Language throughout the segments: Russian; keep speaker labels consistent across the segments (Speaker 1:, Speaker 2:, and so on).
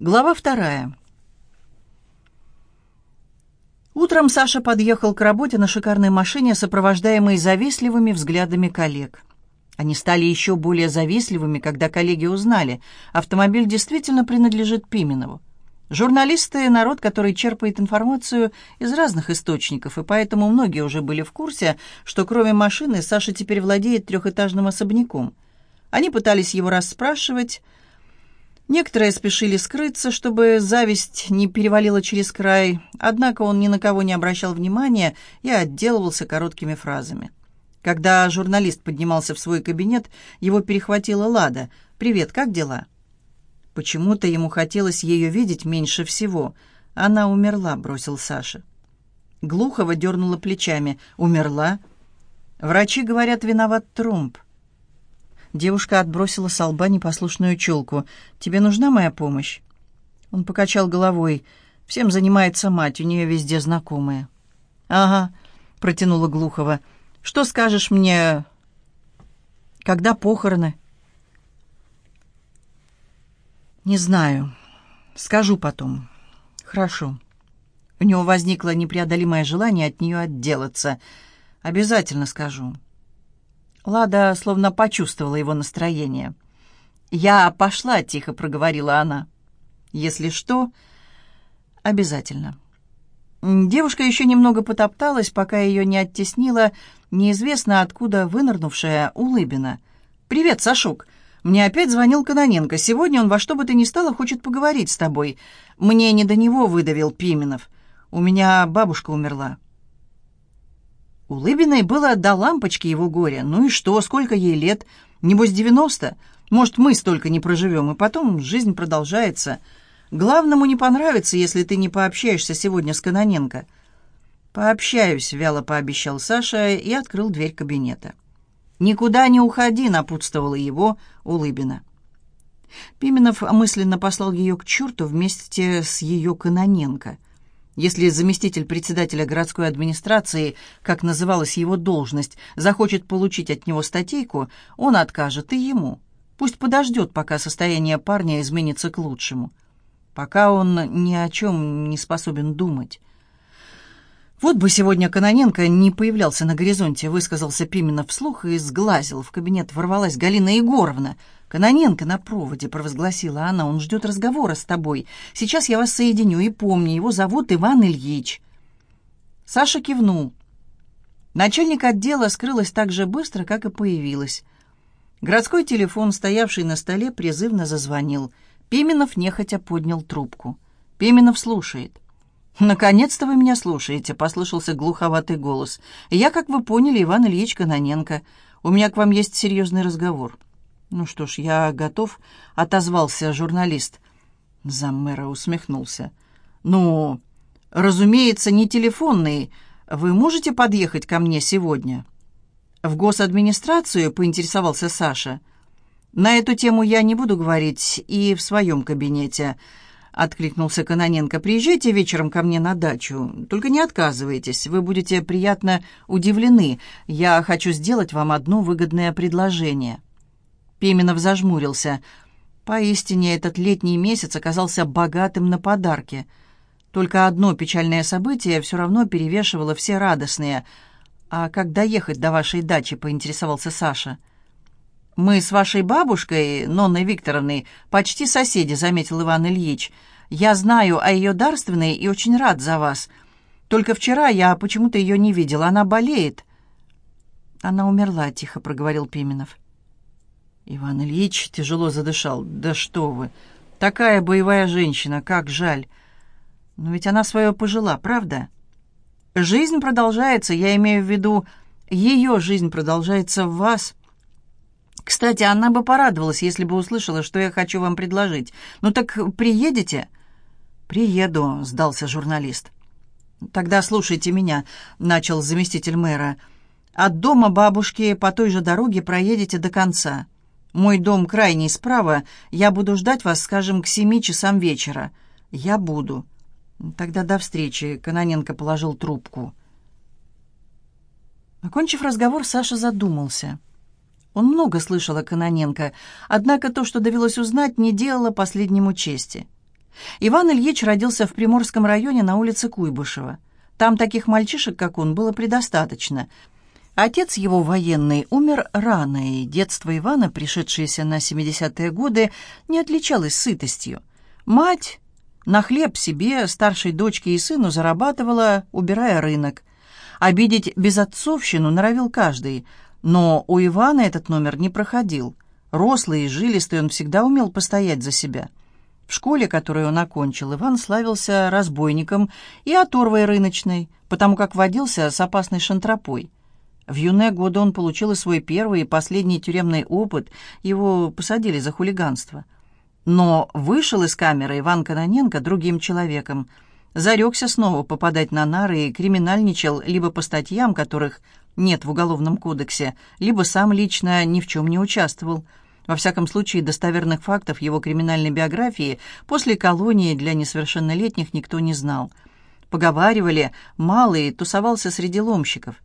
Speaker 1: Глава вторая. Утром Саша подъехал к работе на шикарной машине, сопровождаемой завистливыми взглядами коллег. Они стали еще более завистливыми, когда коллеги узнали, автомобиль действительно принадлежит Пименову. Журналисты — народ, который черпает информацию из разных источников, и поэтому многие уже были в курсе, что кроме машины Саша теперь владеет трехэтажным особняком. Они пытались его расспрашивать, Некоторые спешили скрыться, чтобы зависть не перевалила через край, однако он ни на кого не обращал внимания и отделывался короткими фразами. Когда журналист поднимался в свой кабинет, его перехватила Лада. «Привет, как дела?» Почему-то ему хотелось ее видеть меньше всего. «Она умерла», — бросил Саша. Глухова дернула плечами. «Умерла?» «Врачи говорят, виноват Трумп». Девушка отбросила с лба непослушную челку. «Тебе нужна моя помощь?» Он покачал головой. «Всем занимается мать, у нее везде знакомые». «Ага», — протянула Глухова. «Что скажешь мне, когда похороны?» «Не знаю. Скажу потом». «Хорошо». У него возникло непреодолимое желание от нее отделаться. «Обязательно скажу». Лада словно почувствовала его настроение. «Я пошла», — тихо проговорила она. «Если что, обязательно». Девушка еще немного потопталась, пока ее не оттеснила неизвестно откуда вынырнувшая улыбина. «Привет, Сашок. Мне опять звонил Каноненко. Сегодня он во что бы то ни стало хочет поговорить с тобой. Мне не до него выдавил Пименов. У меня бабушка умерла». У Лыбиной было до лампочки его горя. Ну и что, сколько ей лет? Небось, девяносто? Может, мы столько не проживем, и потом жизнь продолжается. Главному не понравится, если ты не пообщаешься сегодня с Каноненко. «Пообщаюсь», — вяло пообещал Саша и открыл дверь кабинета. «Никуда не уходи», — напутствовала его Улыбина. Пименов мысленно послал ее к черту вместе с ее Каноненко — если заместитель председателя городской администрации, как называлась его должность, захочет получить от него статейку, он откажет и ему. Пусть подождет, пока состояние парня изменится к лучшему. Пока он ни о чем не способен думать. «Вот бы сегодня Каноненко не появлялся на горизонте», — высказался Пименов вслух и сглазил. В кабинет ворвалась Галина Егоровна. «Каноненко на проводе», — провозгласила она. «Он ждет разговора с тобой. Сейчас я вас соединю. И помни, его зовут Иван Ильич». Саша кивнул. Начальник отдела скрылась так же быстро, как и появилась. Городской телефон, стоявший на столе, призывно зазвонил. Пименов нехотя поднял трубку. Пименов слушает. «Наконец-то вы меня слушаете», — послышался глуховатый голос. «Я, как вы поняли, Иван Ильич Каноненко. У меня к вам есть серьезный разговор». «Ну что ж, я готов», — отозвался журналист. Заммэра усмехнулся. «Ну, разумеется, не телефонный. Вы можете подъехать ко мне сегодня?» «В госадминистрацию?» — поинтересовался Саша. «На эту тему я не буду говорить и в своем кабинете». — откликнулся Каноненко. «Приезжайте вечером ко мне на дачу. Только не отказывайтесь. Вы будете приятно удивлены. Я хочу сделать вам одно выгодное предложение». Пименов зажмурился. Поистине, этот летний месяц оказался богатым на подарки. Только одно печальное событие все равно перевешивало все радостные. «А как доехать до вашей дачи?» — поинтересовался Саша. «Мы с вашей бабушкой, Нонной Викторовной, почти соседи», — заметил Иван Ильич. «Я знаю о ее дарственной и очень рад за вас. Только вчера я почему-то ее не видел. Она болеет». «Она умерла», — тихо проговорил Пименов. Иван Ильич тяжело задышал. «Да что вы! Такая боевая женщина, как жаль! Но ведь она свое пожила, правда?» «Жизнь продолжается, я имею в виду, ее жизнь продолжается в вас». Кстати, она бы порадовалась, если бы услышала, что я хочу вам предложить. Ну так приедете?» «Приеду», — сдался журналист. «Тогда слушайте меня», — начал заместитель мэра. «От дома бабушки по той же дороге проедете до конца. Мой дом крайний справа. Я буду ждать вас, скажем, к семи часам вечера. Я буду». «Тогда до встречи», — Каноненко положил трубку. Окончив разговор, Саша задумался. Он много слышал о Каноненко, однако то, что довелось узнать, не делало последнему чести. Иван Ильич родился в Приморском районе на улице Куйбышева. Там таких мальчишек, как он, было предостаточно. Отец его военный умер рано, и детство Ивана, пришедшееся на 70-е годы, не отличалось сытостью. Мать на хлеб себе, старшей дочке и сыну зарабатывала, убирая рынок. Обидеть безотцовщину норовил каждый, но у Ивана этот номер не проходил. Рослый и жилистый он всегда умел постоять за себя. В школе, которую он окончил, Иван славился разбойником и оторвой рыночной, потому как водился с опасной шантропой. В юные годы он получил и свой первый и последний тюремный опыт, его посадили за хулиганство. Но вышел из камеры Иван Каноненко другим человеком. Зарекся снова попадать на нары и криминальничал либо по статьям, которых нет в Уголовном кодексе, либо сам лично ни в чем не участвовал – во всяком случае, достоверных фактов его криминальной биографии после колонии для несовершеннолетних никто не знал. Поговаривали, малый тусовался среди ломщиков.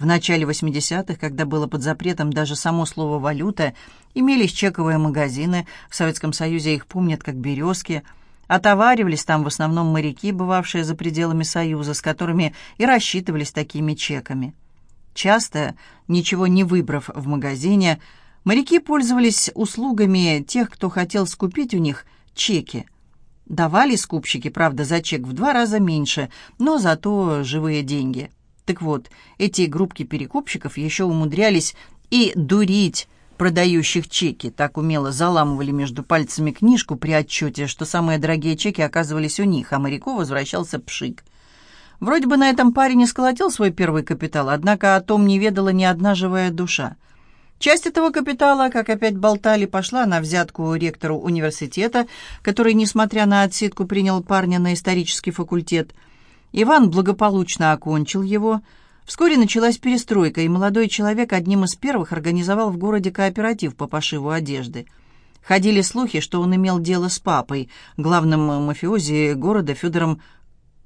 Speaker 1: В начале 80-х, когда было под запретом даже само слово «валюта», имелись чековые магазины, в Советском Союзе их помнят как «березки», Отоваривались там в основном моряки, бывавшие за пределами Союза, с которыми и рассчитывались такими чеками. Часто, ничего не выбрав в магазине, Моряки пользовались услугами тех, кто хотел скупить у них чеки. Давали скупщики, правда, за чек в два раза меньше, но зато живые деньги. Так вот, эти группки перекупщиков еще умудрялись и дурить продающих чеки, так умело заламывали между пальцами книжку при отчете, что самые дорогие чеки оказывались у них, а моряку возвращался пшик. Вроде бы на этом парень и сколотил свой первый капитал, однако о том не ведала ни одна живая душа – Часть этого капитала, как опять болтали, пошла на взятку ректору университета, который, несмотря на отсидку, принял парня на исторический факультет. Иван благополучно окончил его. Вскоре началась перестройка, и молодой человек одним из первых организовал в городе кооператив по пошиву одежды. Ходили слухи, что он имел дело с папой, главным мафиози города Федором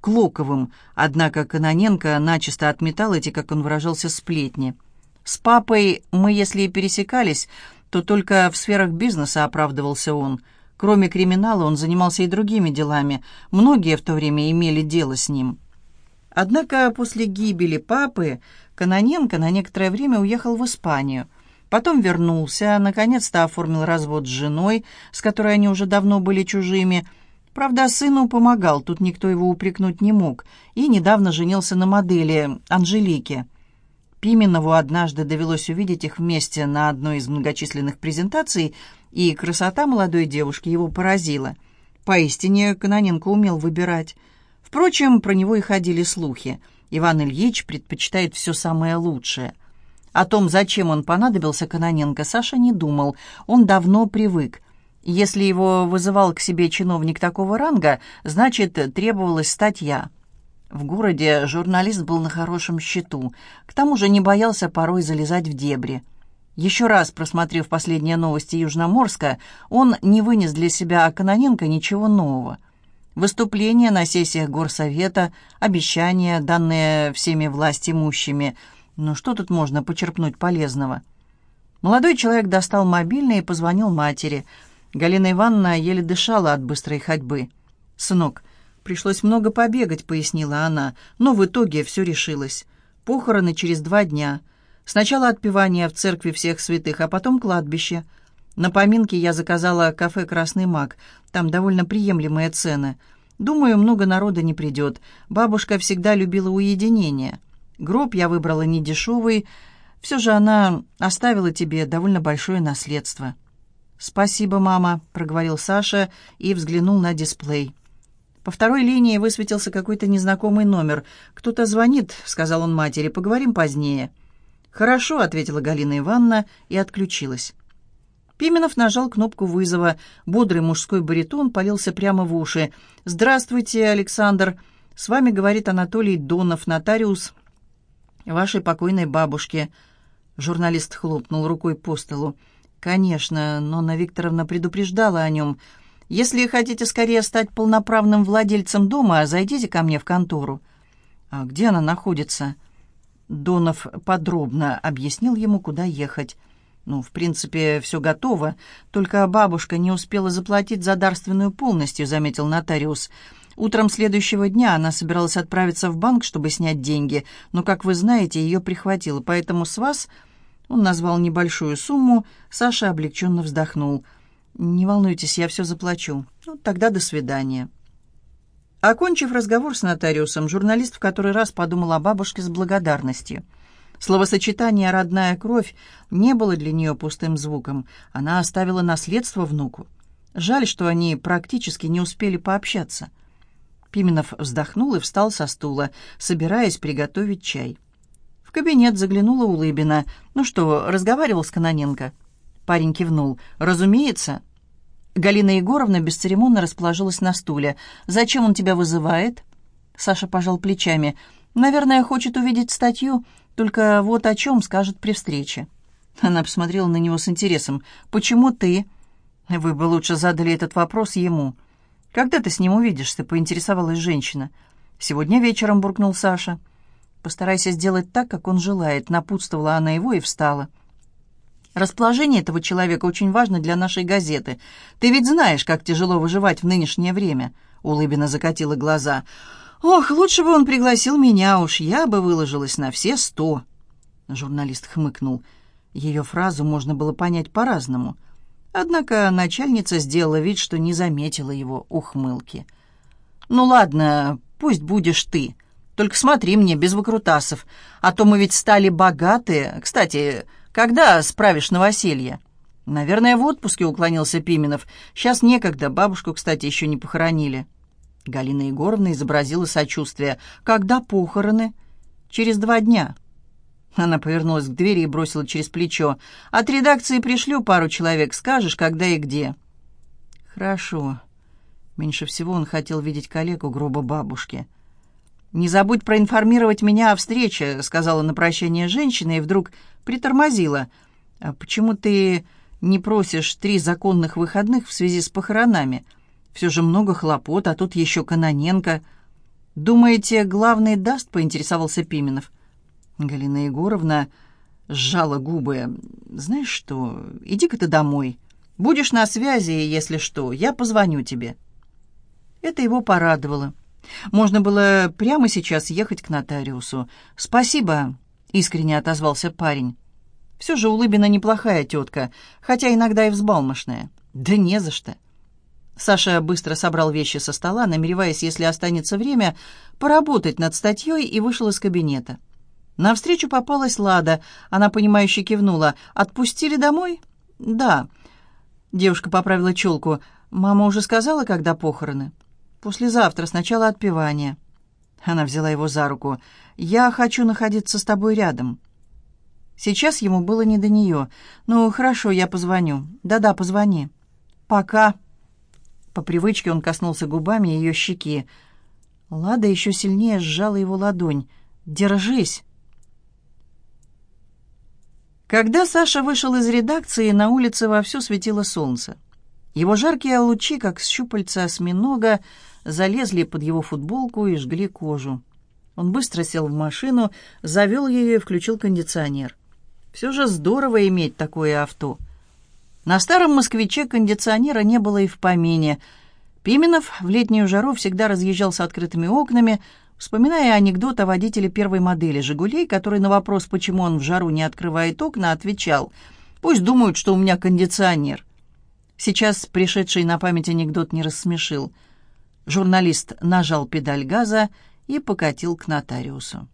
Speaker 1: Клоковым, однако Каноненко начисто отметал эти, как он выражался, сплетни. С папой мы, если и пересекались, то только в сферах бизнеса оправдывался он. Кроме криминала он занимался и другими делами. Многие в то время имели дело с ним. Однако после гибели папы Каноненко на некоторое время уехал в Испанию. Потом вернулся, наконец-то оформил развод с женой, с которой они уже давно были чужими. Правда, сыну помогал, тут никто его упрекнуть не мог, и недавно женился на модели Анжелике. Пименову однажды довелось увидеть их вместе на одной из многочисленных презентаций, и красота молодой девушки его поразила. Поистине, Каноненко умел выбирать. Впрочем, про него и ходили слухи. Иван Ильич предпочитает все самое лучшее. О том, зачем он понадобился Каноненко, Саша не думал. Он давно привык. Если его вызывал к себе чиновник такого ранга, значит, требовалась статья – в городе журналист был на хорошем счету, к тому же не боялся порой залезать в дебри. Еще раз просмотрев последние новости Южноморска, он не вынес для себя о Каноненко ничего нового. Выступления на сессиях горсовета, обещания, данные всеми власть имущими. Ну что тут можно почерпнуть полезного? Молодой человек достал мобильный и позвонил матери. Галина Ивановна еле дышала от быстрой ходьбы. «Сынок, Пришлось много побегать, пояснила она, но в итоге все решилось. Похороны через два дня. Сначала отпевание в церкви всех святых, а потом кладбище. На поминки я заказала кафе «Красный маг». Там довольно приемлемые цены. Думаю, много народа не придет. Бабушка всегда любила уединение. Гроб я выбрала не дешевый. Все же она оставила тебе довольно большое наследство. «Спасибо, мама», — проговорил Саша и взглянул на дисплей. По второй линии высветился какой-то незнакомый номер. «Кто-то звонит», — сказал он матери, — «поговорим позднее». «Хорошо», — ответила Галина Ивановна и отключилась. Пименов нажал кнопку вызова. Бодрый мужской баритон полился прямо в уши. «Здравствуйте, Александр. С вами говорит Анатолий Донов, нотариус вашей покойной бабушки». Журналист хлопнул рукой по столу. «Конечно, Нонна Викторовна предупреждала о нем». Если хотите скорее стать полноправным владельцем дома, зайдите ко мне в контору». «А где она находится?» Донов подробно объяснил ему, куда ехать. Ну, в принципе, все готово, только бабушка не успела заплатить за дарственную полностью, заметил нотариус. Утром следующего дня она собиралась отправиться в банк, чтобы снять деньги, но, как вы знаете, ее прихватило, поэтому с вас... Он назвал небольшую сумму, Саша облегченно вздохнул. «Не волнуйтесь, я все заплачу. Ну, тогда до свидания». Окончив разговор с нотариусом, журналист в который раз подумал о бабушке с благодарностью. Словосочетание «родная кровь» не было для нее пустым звуком. Она оставила наследство внуку. Жаль, что они практически не успели пообщаться. Пименов вздохнул и встал со стула, собираясь приготовить чай. В кабинет заглянула Улыбина. «Ну что, разговаривал с Каноненко?» Парень кивнул. «Разумеется». Галина Егоровна бесцеремонно расположилась на стуле. «Зачем он тебя вызывает?» Саша пожал плечами. «Наверное, хочет увидеть статью, только вот о чем скажет при встрече». Она посмотрела на него с интересом. «Почему ты?» «Вы бы лучше задали этот вопрос ему». «Когда ты с ним увидишься?» — поинтересовалась женщина. «Сегодня вечером», — буркнул Саша. «Постарайся сделать так, как он желает», — напутствовала она его и встала. «Расположение этого человека очень важно для нашей газеты. Ты ведь знаешь, как тяжело выживать в нынешнее время», — Улыбина закатила глаза. «Ох, лучше бы он пригласил меня уж, я бы выложилась на все сто». Журналист хмыкнул. Ее фразу можно было понять по-разному — Однако начальница сделала вид, что не заметила его ухмылки. «Ну ладно, пусть будешь ты. Только смотри мне, без выкрутасов. А то мы ведь стали богатые. Кстати, когда справишь новоселье?» «Наверное, в отпуске», — уклонился Пименов. «Сейчас некогда. Бабушку, кстати, еще не похоронили». Галина Егоровна изобразила сочувствие. «Когда похороны?» «Через два дня». Она повернулась к двери и бросила через плечо. «От редакции пришлю пару человек, скажешь, когда и где». «Хорошо». Меньше всего он хотел видеть коллегу грубо бабушки. «Не забудь проинформировать меня о встрече», — сказала на прощание женщина и вдруг притормозила. «А почему ты не просишь три законных выходных в связи с похоронами? Все же много хлопот, а тут еще Каноненко». «Думаете, главный даст?» — поинтересовался Пименов. Галина Егоровна сжала губы. «Знаешь что, иди-ка ты домой. Будешь на связи, если что, я позвоню тебе». Это его порадовало. Можно было прямо сейчас ехать к нотариусу. «Спасибо», — искренне отозвался парень. «Все же Улыбина неплохая тетка, хотя иногда и взбалмошная». «Да не за что». Саша быстро собрал вещи со стола, намереваясь, если останется время, поработать над статьей и вышел из кабинета. Навстречу попалась Лада. Она, понимающе кивнула. «Отпустили домой?» «Да». Девушка поправила челку. «Мама уже сказала, когда похороны?» «Послезавтра, сначала отпевание». Она взяла его за руку. «Я хочу находиться с тобой рядом». Сейчас ему было не до нее. «Ну, хорошо, я позвоню». «Да-да, позвони». «Пока». По привычке он коснулся губами ее щеки. Лада еще сильнее сжала его ладонь. «Держись». Когда Саша вышел из редакции, на улице вовсю светило солнце. Его жаркие лучи, как щупальца осьминога, залезли под его футболку и жгли кожу. Он быстро сел в машину, завел ее и включил кондиционер. Все же здорово иметь такое авто. На старом «Москвиче» кондиционера не было и в помине. Пименов в летнюю жару всегда разъезжал с открытыми окнами, вспоминая анекдот о водителе первой модели «Жигулей», который на вопрос, почему он в жару не открывает окна, отвечал «Пусть думают, что у меня кондиционер». Сейчас пришедший на память анекдот не рассмешил. Журналист нажал педаль газа и покатил к нотариусу.